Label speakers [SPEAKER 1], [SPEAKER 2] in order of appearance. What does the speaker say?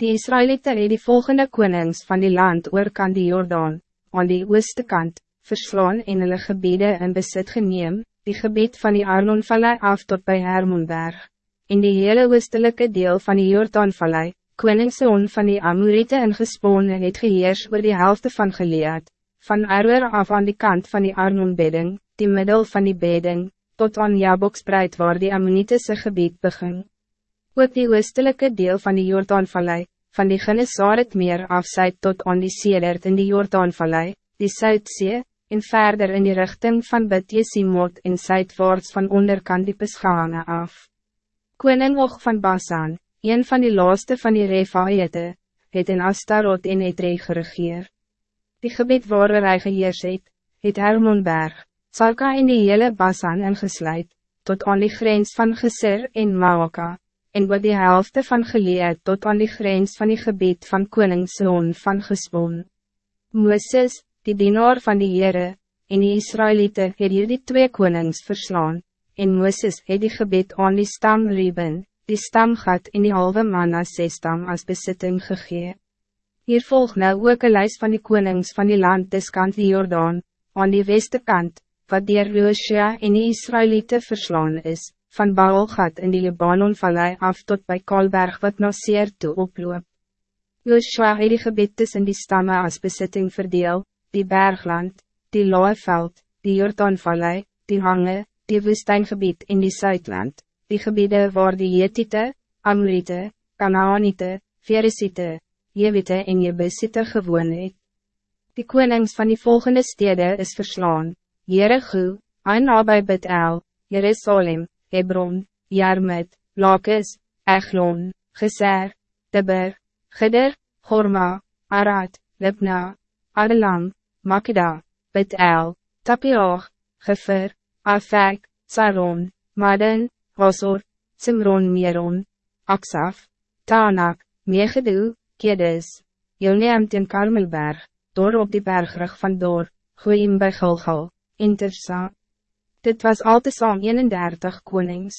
[SPEAKER 1] Die Israëlieten het die volgende konings van die land oorkant die Jordaan, aan die ooste kant, verslaan en hulle gebiede in besit geneem, die gebied van die Arnonvallei af tot bij Hermonberg. In die hele oostelike deel van die Jordaanvallei, koningszoon van die Amorite ingespone het geheers oor die helft van Gilead, van Arwer af aan die kant van die Arnonbedding, die middel van die bedding, tot aan Jabokspreid waar die Ammonitese gebied begin. Ook die oostelike deel van die Jordaanvallei, van die Genesaret meer af tot aan die Sedert in die Jordaanvallei, die Zuidzee, en verder in die richting van Bid-Jesimot en zuidwaarts van onderkant die Pesgane af. Koning Og van Basan, een van die laaste van die Refaete, het in Astarot en Etre geregeer. Die gebied waar hy geheers het, het Hermonberg, Salka in die hele Basan ingesluit, tot aan die grens van Geser en Maoka, en wat die helft van geleed tot aan die grens van die gebied van Koningszoon van Gespon. Mooses, die dienaar van die Heere, en die Israëlieten het hier die twee konings verslaan, en Mooses het die gebed aan die stam Reuben, die stamgat in die halve Manasse stam as besitting gegee. Hier volg nou ook een lijst van die konings van die land des kant die Jordaan, aan die weste kant, wat dier Roosja en die Israëlieten verslaan is, van Baalgat in die Libanon-vallei af tot bij Kalberg wat na Seer toe oploop. Joshua het die gebed tussen die stammen als besitting verdeel, die bergland, die Loeveld, die Jordaanvallei, die Hange, die woestijngebied in die Zuidland, die gebieden waar die Jetite, Amrite, Kanaanite, Veresite, Jewite en Jebusite gewoon het. Die konings van die volgende steden is verslaan, Jericho, Ainabai Bet-El, Jerusalem, Hebron, Jarmet, Lakis, Eglon, Geser, Tibber, Gidder, Gorma, Arad, Libna, Adelam, Makeda, Bet-El, Tapioch, Gefer, Afek, Saron, Maden, Hosor, Simron Meron, Aksaf, Tanak, Megedu, Kedes, Joneam ten Karmelberg, door op die bergrug van Dor, Goeim by Gilgal, Intersa. Dit was al te saam 31 konings.